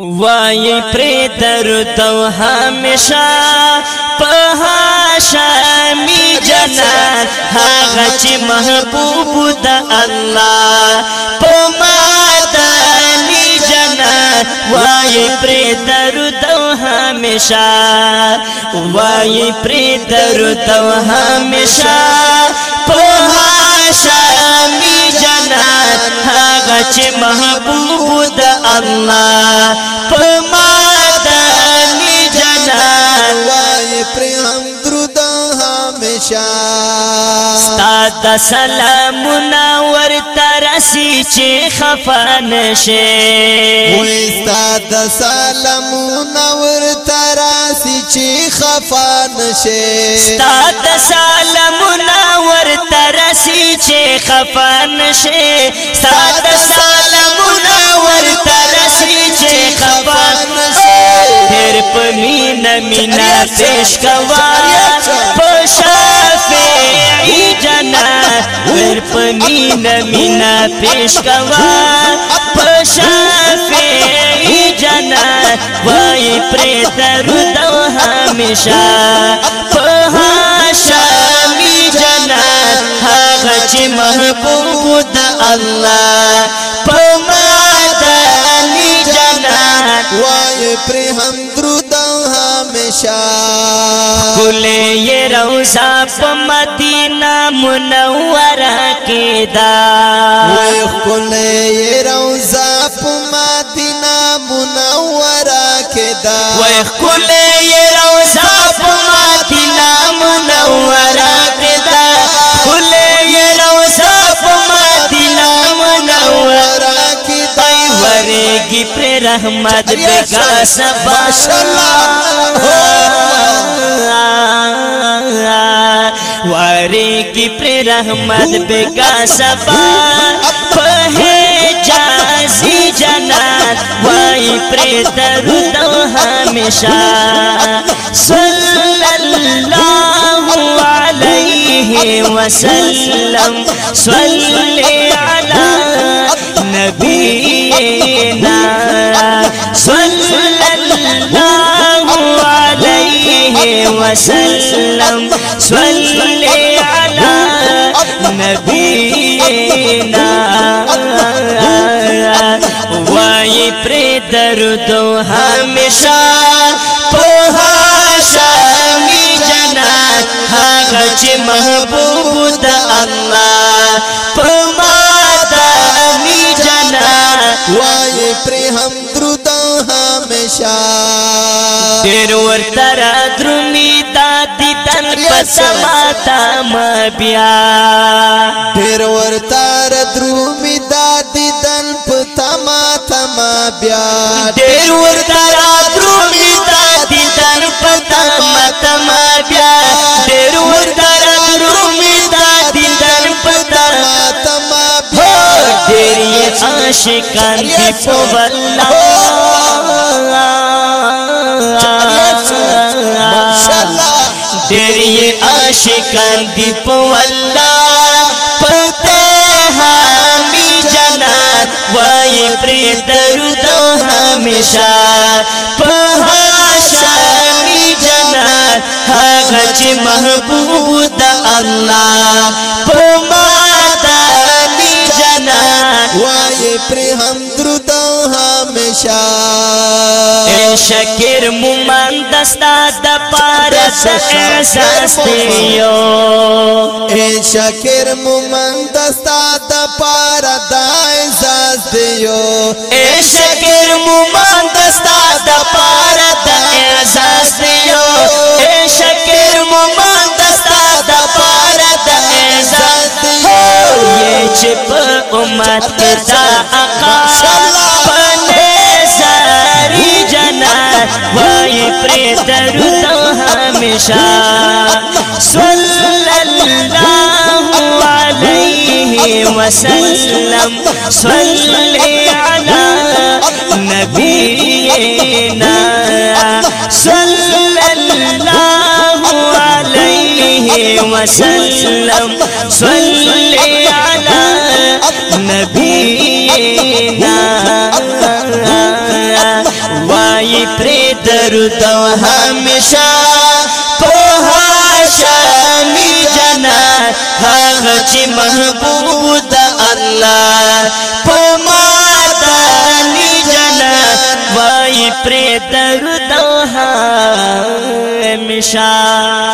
وای پری در تو همیشه په هاشمی جنان هغه چې محبوب د الله په مدني جنان وای پری در تو همیشه وای پری در تو همیشه په هاشمی جنان هغه چې محبوب الله پما دانی جلال پر هم درود همیشه ستاد سلام نور داسی چې خفن شي وستا د سلامونه ورته راسي چې خفن شي ستا د سلامونه ورته راسي چې خفن شي ستا د سلامونه ورته راسي چې خفن شي پیر پمینه مینا پیش کوا پښه ور پمین مینا پیش کوا پشافی جنا وای پری درد همیشا پهاشمی جنا هغه چې محبوب د الله پمادلی جنا وای پری هم درود ہمیشہ کھلے یہ روزہ پا مدینہ منورہ کے دا احمد بیگا سبا واری کی پر رحمت بیگا سبا پہے جازی جنات وائی پر دردو ہمیشہ صلی اللہ علیہ وسلم صلی علی نبی مدینہ صلی اللہ علیہ وسلم صلی علی نبینا وای پر درود همیشہ په شامی جنات هغه چې محبوب د الله وای پر هم درود همیشه ډېر ورته را درمی دا دیدن پسما تا ما بیا ډېر ورته را درمی دا دیدن پتا ما تا ما بیا ډېر ورته शिकंदी पवल्ला तेरी आशिकंदी पवल्ला पते हमी जनात वही प्रीतर तो हमेशा पहाशामी जनात हगच महबूद अल्लाह پر ہم درود ہمیشہ اے شکر مومن دستا د پار احساس دیو اے شکر مومن دستا د پار د احساس دیو چې په امت کې دا آقا باندې ساری جنات وای پر درو ته همیشه صلی الله علیه وسلم صل علی نبینا صلی الله علیه وسلم صلی علی نبینا وای پر درود همیشه په هاشمی جنا هغه چې محبوب د الله په مدانی جنا وای پر درود همیشه